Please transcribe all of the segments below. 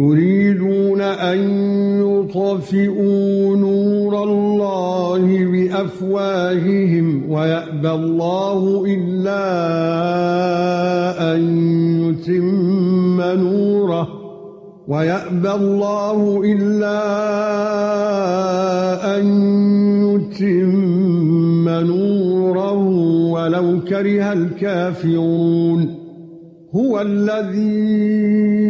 يريدون أن يطفئوا نور الله بأفواههم ويأبى الله إلا أن يتم نوره ويأبى الله إلا أن يتم نوره ولو كره الكافرون هو الذي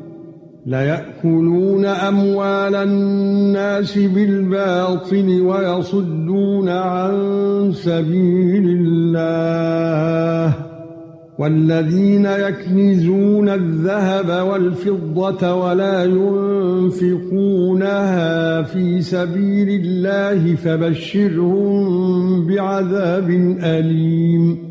لا ياكلون أموال الناس بالباطل ويصدون عن سبيل الله والذين يكنزون الذهب والفضة ولا ينفقونها في سبيل الله فبشرهم بعذاب أليم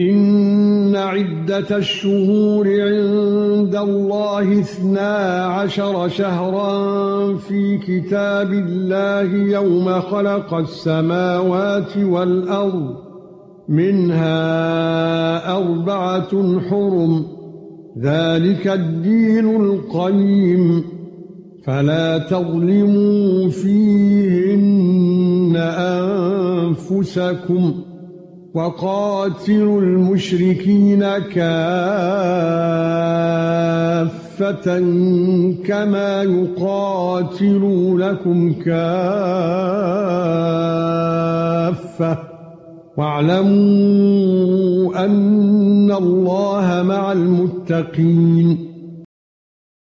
إن عدة الشهور عند الله اثنا عشر شهرا في كتاب الله يوم خلق السماوات والأرض منها أربعة حرم ذلك الدين القيم فلا تظلموا فيهن أنفسكم. وقاتلوا المشركين كافة كما يقاتلونكم كافة. واعلموا أن الله مع المتقين.